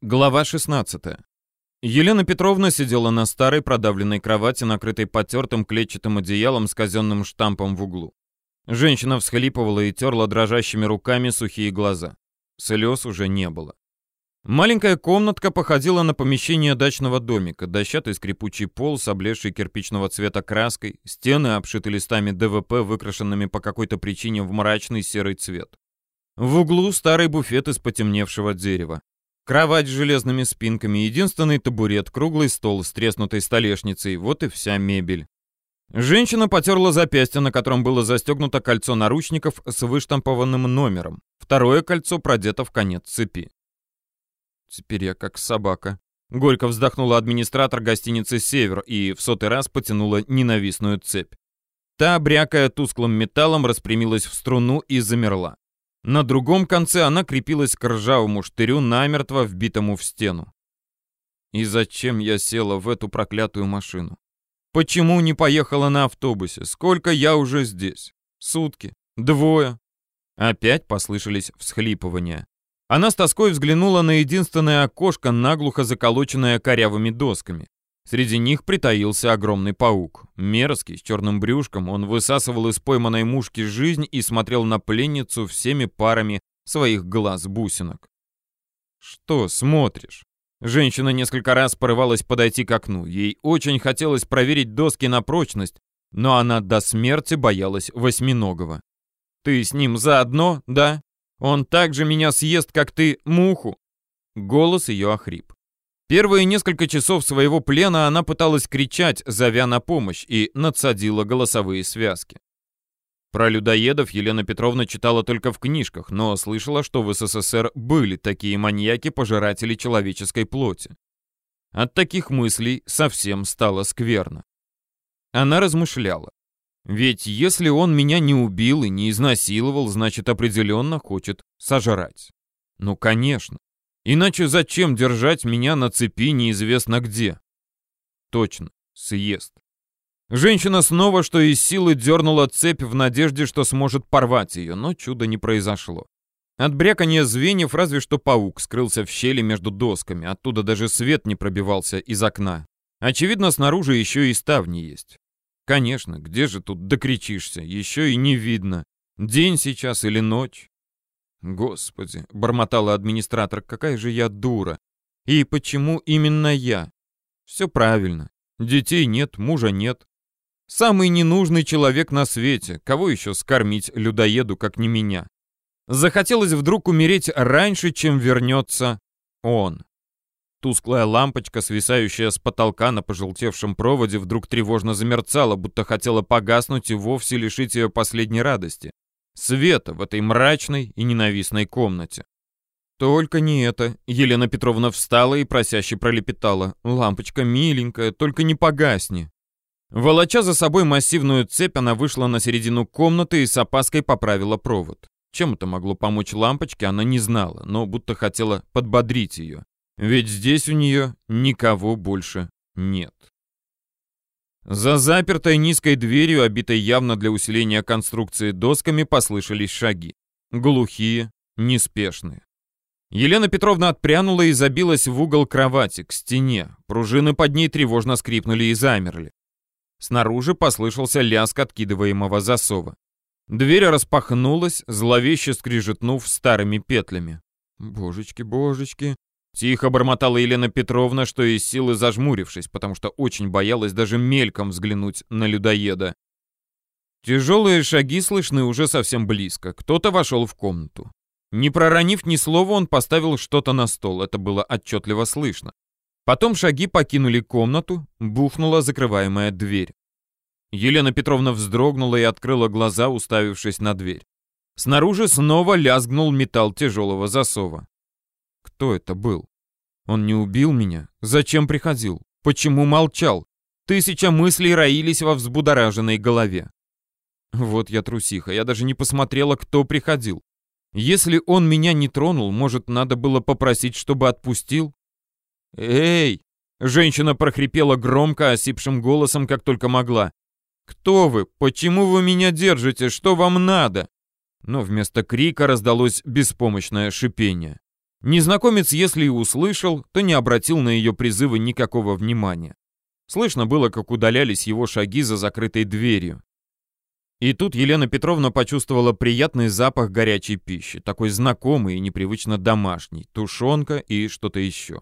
Глава 16. Елена Петровна сидела на старой продавленной кровати, накрытой потертым клетчатым одеялом с казенным штампом в углу. Женщина всхлипывала и терла дрожащими руками сухие глаза. Слез уже не было. Маленькая комнатка походила на помещение дачного домика. Дощатый скрипучий пол с облезшей кирпичного цвета краской, стены обшиты листами ДВП, выкрашенными по какой-то причине в мрачный серый цвет. В углу старый буфет из потемневшего дерева. Кровать с железными спинками, единственный табурет, круглый стол с треснутой столешницей, вот и вся мебель. Женщина потерла запястье, на котором было застегнуто кольцо наручников с выштампованным номером. Второе кольцо продето в конец цепи. Теперь я как собака. Горько вздохнула администратор гостиницы «Север» и в сотый раз потянула ненавистную цепь. Та, брякая тусклым металлом, распрямилась в струну и замерла. На другом конце она крепилась к ржавому штырю, намертво вбитому в стену. И зачем я села в эту проклятую машину? Почему не поехала на автобусе? Сколько я уже здесь? Сутки? Двое? Опять послышались всхлипывания. Она с тоской взглянула на единственное окошко, наглухо заколоченное корявыми досками. Среди них притаился огромный паук. Мерзкий, с черным брюшком, он высасывал из пойманной мушки жизнь и смотрел на пленницу всеми парами своих глаз-бусинок. «Что смотришь?» Женщина несколько раз порывалась подойти к окну. Ей очень хотелось проверить доски на прочность, но она до смерти боялась восьминогого. «Ты с ним заодно, да? Он так же меня съест, как ты муху?» Голос ее охрип. Первые несколько часов своего плена она пыталась кричать, зовя на помощь, и надсадила голосовые связки. Про людоедов Елена Петровна читала только в книжках, но слышала, что в СССР были такие маньяки-пожиратели человеческой плоти. От таких мыслей совсем стало скверно. Она размышляла. Ведь если он меня не убил и не изнасиловал, значит определенно хочет сожрать. Ну, конечно. Иначе зачем держать меня на цепи неизвестно где? Точно, съест. Женщина снова, что из силы, дернула цепь в надежде, что сможет порвать ее, но чуда не произошло. От бряканья звеньев разве что паук скрылся в щели между досками, оттуда даже свет не пробивался из окна. Очевидно, снаружи еще и ставни есть. Конечно, где же тут докричишься, еще и не видно. День сейчас или ночь. Господи, бормотала администратор, какая же я дура. И почему именно я? Все правильно. Детей нет, мужа нет. Самый ненужный человек на свете. Кого еще скормить людоеду, как не меня? Захотелось вдруг умереть раньше, чем вернется он. Тусклая лампочка, свисающая с потолка на пожелтевшем проводе, вдруг тревожно замерцала, будто хотела погаснуть и вовсе лишить ее последней радости света в этой мрачной и ненавистной комнате. Только не это. Елена Петровна встала и просяще пролепетала. Лампочка миленькая, только не погасни. Волоча за собой массивную цепь, она вышла на середину комнаты и с опаской поправила провод. Чем это могло помочь лампочке, она не знала, но будто хотела подбодрить ее. Ведь здесь у нее никого больше нет. За запертой низкой дверью, обитой явно для усиления конструкции досками, послышались шаги. Глухие, неспешные. Елена Петровна отпрянула и забилась в угол кровати, к стене. Пружины под ней тревожно скрипнули и замерли. Снаружи послышался лязг откидываемого засова. Дверь распахнулась, зловеще скрижетнув старыми петлями. «Божечки, божечки!» Тихо бормотала Елена Петровна, что из силы зажмурившись, потому что очень боялась даже мельком взглянуть на людоеда. Тяжелые шаги слышны уже совсем близко. Кто-то вошел в комнату. Не проронив ни слова, он поставил что-то на стол. Это было отчетливо слышно. Потом шаги покинули комнату, бухнула закрываемая дверь. Елена Петровна вздрогнула и открыла глаза, уставившись на дверь. Снаружи снова лязгнул металл тяжелого засова. Кто это был? Он не убил меня? Зачем приходил? Почему молчал? Тысяча мыслей роились во взбудораженной голове. Вот я трусиха, я даже не посмотрела, кто приходил. Если он меня не тронул, может, надо было попросить, чтобы отпустил? «Эй!» — женщина прохрипела громко, осипшим голосом, как только могла. «Кто вы? Почему вы меня держите? Что вам надо?» Но вместо крика раздалось беспомощное шипение. Незнакомец, если и услышал, то не обратил на ее призывы никакого внимания. Слышно было, как удалялись его шаги за закрытой дверью. И тут Елена Петровна почувствовала приятный запах горячей пищи, такой знакомый и непривычно домашний, тушенка и что-то еще.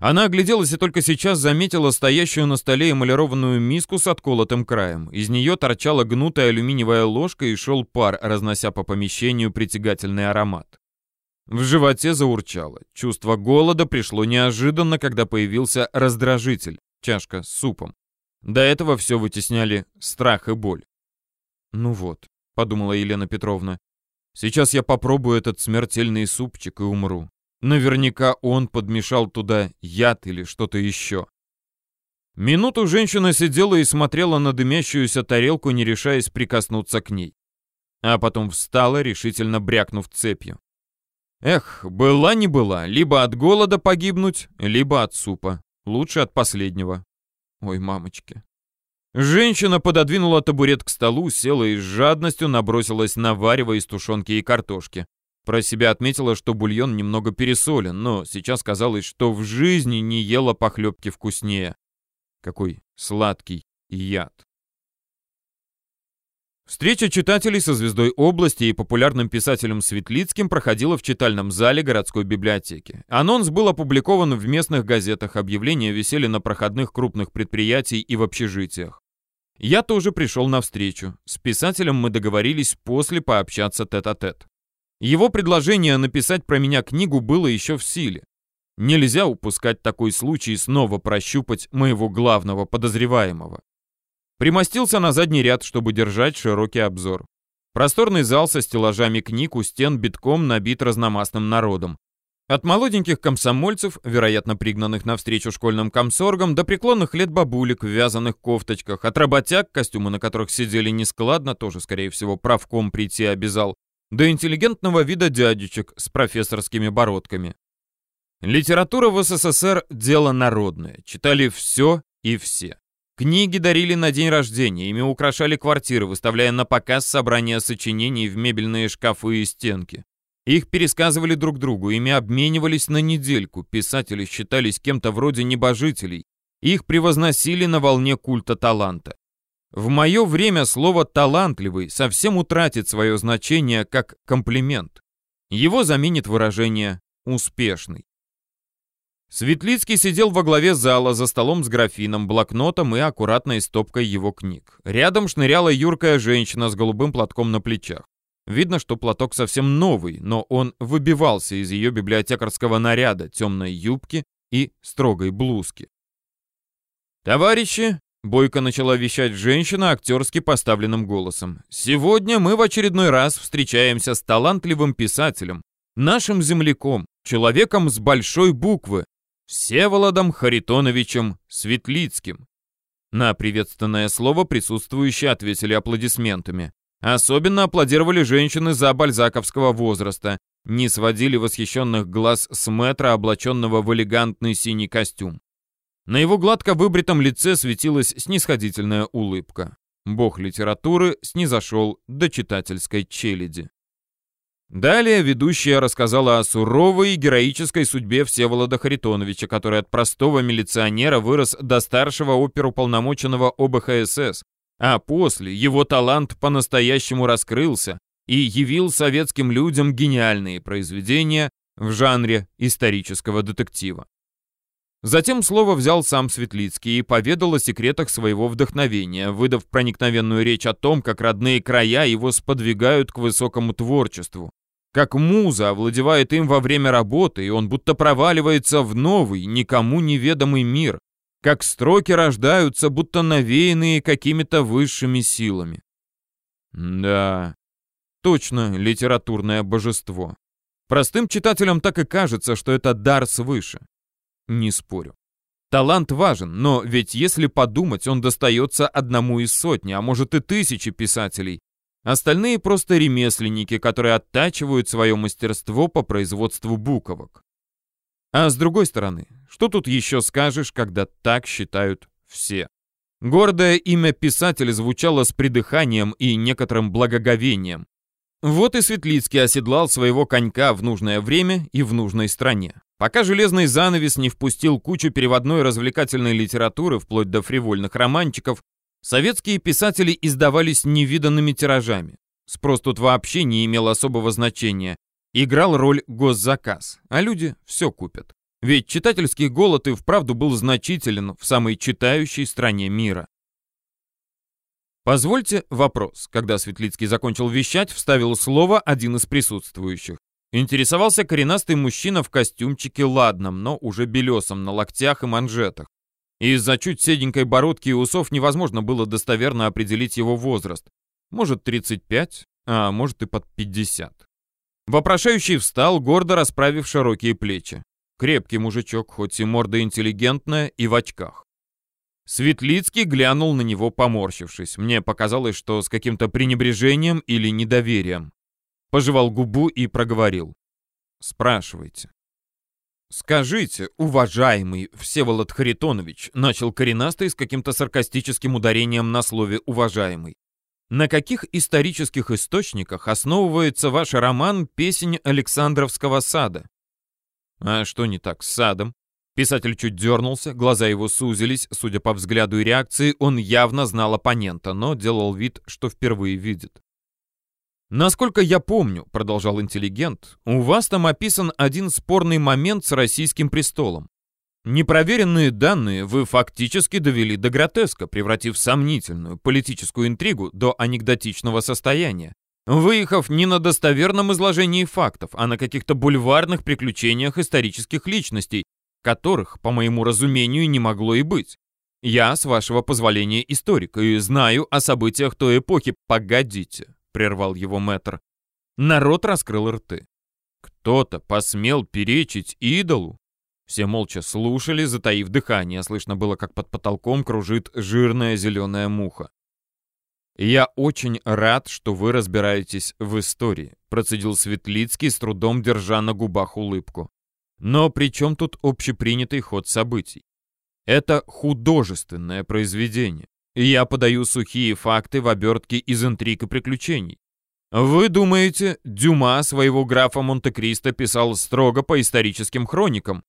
Она огляделась и только сейчас заметила стоящую на столе эмалированную миску с отколотым краем. Из нее торчала гнутая алюминиевая ложка и шел пар, разнося по помещению притягательный аромат. В животе заурчало. Чувство голода пришло неожиданно, когда появился раздражитель, чашка с супом. До этого все вытесняли страх и боль. «Ну вот», — подумала Елена Петровна, — «сейчас я попробую этот смертельный супчик и умру. Наверняка он подмешал туда яд или что-то еще». Минуту женщина сидела и смотрела на дымящуюся тарелку, не решаясь прикоснуться к ней. А потом встала, решительно брякнув цепью. Эх, была не была, либо от голода погибнуть, либо от супа. Лучше от последнего. Ой, мамочки. Женщина пододвинула табурет к столу, села и с жадностью набросилась на варево из тушенки и картошки. Про себя отметила, что бульон немного пересолен, но сейчас казалось, что в жизни не ела похлебки вкуснее. Какой сладкий яд. Встреча читателей со звездой области и популярным писателем Светлицким проходила в читальном зале городской библиотеки. Анонс был опубликован в местных газетах, объявления висели на проходных крупных предприятий и в общежитиях. Я тоже пришел на встречу. С писателем мы договорились после пообщаться тет-а-тет. -тет. Его предложение написать про меня книгу было еще в силе. Нельзя упускать такой случай снова прощупать моего главного подозреваемого. Примостился на задний ряд, чтобы держать широкий обзор. Просторный зал со стеллажами книг у стен битком набит разномастным народом. От молоденьких комсомольцев, вероятно, пригнанных навстречу школьным комсоргам, до преклонных лет бабулек в вязаных кофточках, от работяг, костюмы на которых сидели нескладно, тоже, скорее всего, правком прийти обязал, до интеллигентного вида дядечек с профессорскими бородками. Литература в СССР – дело народное, читали все и все. Книги дарили на день рождения, ими украшали квартиры, выставляя на показ собрания сочинений в мебельные шкафы и стенки. Их пересказывали друг другу, ими обменивались на недельку, писатели считались кем-то вроде небожителей, их превозносили на волне культа таланта. В мое время слово «талантливый» совсем утратит свое значение как комплимент. Его заменит выражение «успешный». Светлицкий сидел во главе зала за столом с графином, блокнотом и аккуратной стопкой его книг. Рядом шныряла юркая женщина с голубым платком на плечах. Видно, что платок совсем новый, но он выбивался из ее библиотекарского наряда, темной юбки и строгой блузки. «Товарищи!» — бойко начала вещать женщина актерски поставленным голосом. «Сегодня мы в очередной раз встречаемся с талантливым писателем, нашим земляком, человеком с большой буквы, Всеволодом Харитоновичем Светлицким. На приветственное слово присутствующие ответили аплодисментами. Особенно аплодировали женщины за бальзаковского возраста, не сводили восхищенных глаз с метра, облаченного в элегантный синий костюм. На его гладко выбритом лице светилась снисходительная улыбка. Бог литературы снизошел до читательской челяди. Далее ведущая рассказала о суровой и героической судьбе Всеволода Харитоновича, который от простого милиционера вырос до старшего оперуполномоченного ОБХСС, а после его талант по-настоящему раскрылся и явил советским людям гениальные произведения в жанре исторического детектива. Затем слово взял сам Светлицкий и поведал о секретах своего вдохновения, выдав проникновенную речь о том, как родные края его сподвигают к высокому творчеству, как муза овладевает им во время работы, и он будто проваливается в новый, никому неведомый мир, как строки рождаются, будто навеянные какими-то высшими силами. Да, точно литературное божество. Простым читателям так и кажется, что это дар свыше. Не спорю. Талант важен, но ведь если подумать, он достается одному из сотни, а может и тысячи писателей. Остальные просто ремесленники, которые оттачивают свое мастерство по производству буковок. А с другой стороны, что тут еще скажешь, когда так считают все? Гордое имя писателя звучало с придыханием и некоторым благоговением. Вот и Светлицкий оседлал своего конька в нужное время и в нужной стране. Пока железный занавес не впустил кучу переводной развлекательной литературы, вплоть до фривольных романчиков, советские писатели издавались невиданными тиражами. Спрос тут вообще не имел особого значения. Играл роль госзаказ, а люди все купят. Ведь читательский голод и вправду был значителен в самой читающей стране мира. «Позвольте вопрос», когда Светлицкий закончил вещать, вставил слово один из присутствующих. Интересовался коренастый мужчина в костюмчике ладном, но уже белесом, на локтях и манжетах. Из-за чуть седенькой бородки и усов невозможно было достоверно определить его возраст. Может, 35, а может и под 50. Вопрошающий встал, гордо расправив широкие плечи. Крепкий мужичок, хоть и морда интеллигентная, и в очках. Светлицкий глянул на него, поморщившись. Мне показалось, что с каким-то пренебрежением или недоверием. Пожевал губу и проговорил. «Спрашивайте». «Скажите, уважаемый Всеволод Харитонович», начал коренастый с каким-то саркастическим ударением на слове «уважаемый». На каких исторических источниках основывается ваш роман «Песень Александровского сада»? А что не так с садом? Писатель чуть дернулся, глаза его сузились, судя по взгляду и реакции, он явно знал оппонента, но делал вид, что впервые видит. «Насколько я помню», — продолжал интеллигент, — «у вас там описан один спорный момент с российским престолом. Непроверенные данные вы фактически довели до гротеска, превратив сомнительную политическую интригу до анекдотичного состояния, выехав не на достоверном изложении фактов, а на каких-то бульварных приключениях исторических личностей, которых, по моему разумению, не могло и быть. Я, с вашего позволения, историк, и знаю о событиях той эпохи. Погодите, прервал его мэтр. Народ раскрыл рты. Кто-то посмел перечить идолу? Все молча слушали, затаив дыхание. Слышно было, как под потолком кружит жирная зеленая муха. «Я очень рад, что вы разбираетесь в истории», процедил Светлицкий, с трудом держа на губах улыбку. Но при чем тут общепринятый ход событий? Это художественное произведение. Я подаю сухие факты в обертке из интриг и приключений. Вы думаете, Дюма своего графа Монте-Кристо писал строго по историческим хроникам?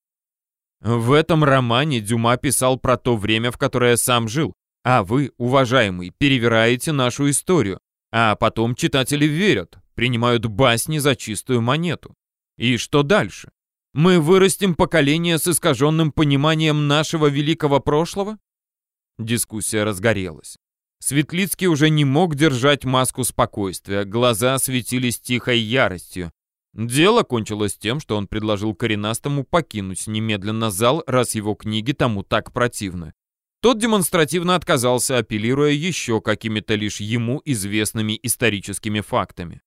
В этом романе Дюма писал про то время, в которое сам жил, а вы, уважаемый, перевираете нашу историю, а потом читатели верят, принимают басни за чистую монету. И что дальше? Мы вырастим поколение с искаженным пониманием нашего великого прошлого? Дискуссия разгорелась. Светлицкий уже не мог держать маску спокойствия, глаза светились тихой яростью. Дело кончилось тем, что он предложил коренастому покинуть немедленно зал, раз его книги тому так противны. Тот демонстративно отказался, апеллируя еще какими-то лишь ему известными историческими фактами.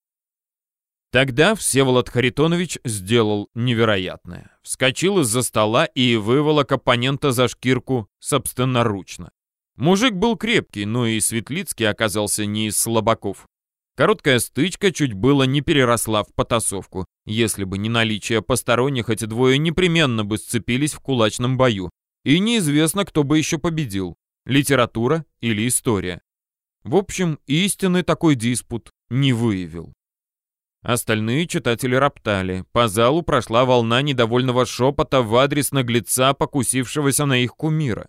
Тогда Всеволод Харитонович сделал невероятное. Вскочил из-за стола и выволок оппонента за шкирку собственноручно. Мужик был крепкий, но и Светлицкий оказался не из слабаков. Короткая стычка чуть было не переросла в потасовку. Если бы не наличие посторонних, эти двое непременно бы сцепились в кулачном бою. И неизвестно, кто бы еще победил. Литература или история. В общем, истинный такой диспут не выявил. Остальные читатели роптали. По залу прошла волна недовольного шепота в адрес наглеца, покусившегося на их кумира.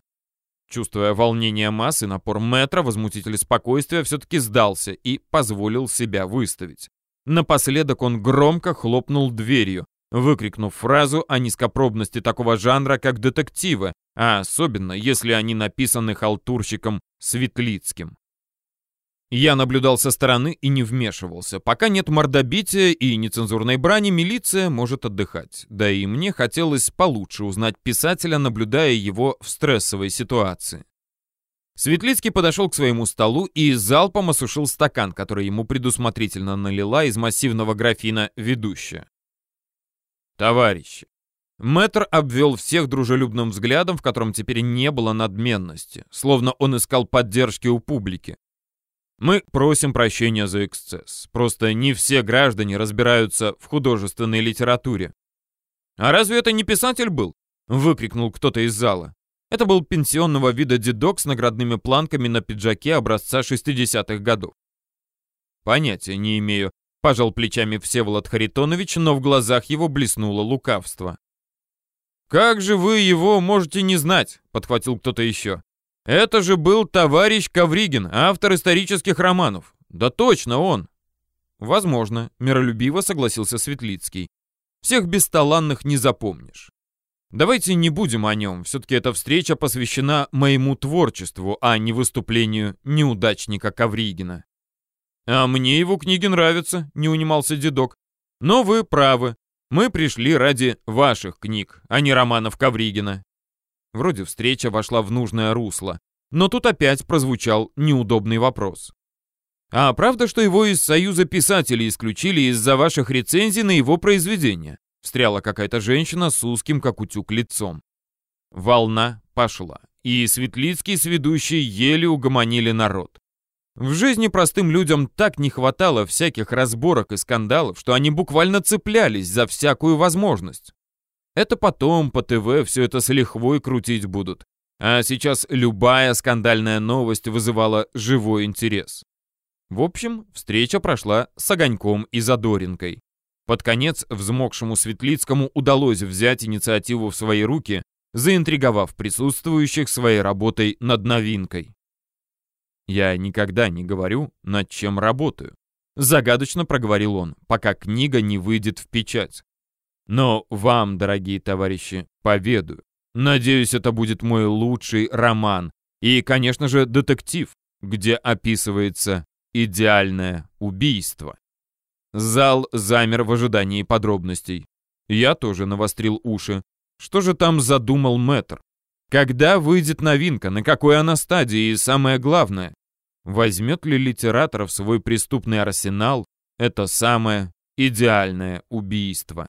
Чувствуя волнение массы, напор метра, возмутитель спокойствия все-таки сдался и позволил себя выставить. Напоследок он громко хлопнул дверью, выкрикнув фразу о низкопробности такого жанра, как детективы, а особенно, если они написаны халтурщиком Светлицким. Я наблюдал со стороны и не вмешивался. Пока нет мордобития и нецензурной брани, милиция может отдыхать. Да и мне хотелось получше узнать писателя, наблюдая его в стрессовой ситуации. Светлицкий подошел к своему столу и залпом осушил стакан, который ему предусмотрительно налила из массивного графина ведущая. «Товарищи!» Мэтр обвел всех дружелюбным взглядом, в котором теперь не было надменности, словно он искал поддержки у публики. Мы просим прощения за эксцесс. Просто не все граждане разбираются в художественной литературе. «А разве это не писатель был?» — выкрикнул кто-то из зала. Это был пенсионного вида дедок с наградными планками на пиджаке образца 60-х годов. Понятия не имею. Пожал плечами Всеволод Харитонович, но в глазах его блеснуло лукавство. «Как же вы его можете не знать?» — подхватил кто-то еще. «Это же был товарищ Ковригин, автор исторических романов. Да точно он!» «Возможно», — миролюбиво согласился Светлицкий. «Всех бесталанных не запомнишь. Давайте не будем о нем, все-таки эта встреча посвящена моему творчеству, а не выступлению неудачника Ковригина». «А мне его книги нравятся», — не унимался дедок. «Но вы правы. Мы пришли ради ваших книг, а не романов Ковригина». Вроде встреча вошла в нужное русло, но тут опять прозвучал неудобный вопрос. «А правда, что его из Союза писателей исключили из-за ваших рецензий на его произведения?» Встряла какая-то женщина с узким, как утюг, лицом. Волна пошла, и Светлицкий с ведущей еле угомонили народ. В жизни простым людям так не хватало всяких разборок и скандалов, что они буквально цеплялись за всякую возможность. Это потом по ТВ все это с лихвой крутить будут. А сейчас любая скандальная новость вызывала живой интерес. В общем, встреча прошла с огоньком и задоринкой. Под конец взмокшему Светлицкому удалось взять инициативу в свои руки, заинтриговав присутствующих своей работой над новинкой. Я никогда не говорю, над чем работаю. Загадочно проговорил он, пока книга не выйдет в печать. Но вам, дорогие товарищи, поведаю. Надеюсь, это будет мой лучший роман. И, конечно же, детектив, где описывается идеальное убийство. Зал замер в ожидании подробностей. Я тоже навострил уши. Что же там задумал мэтр? Когда выйдет новинка, на какой она стадии и самое главное, Возьмет ли литератор в свой преступный арсенал это самое идеальное убийство?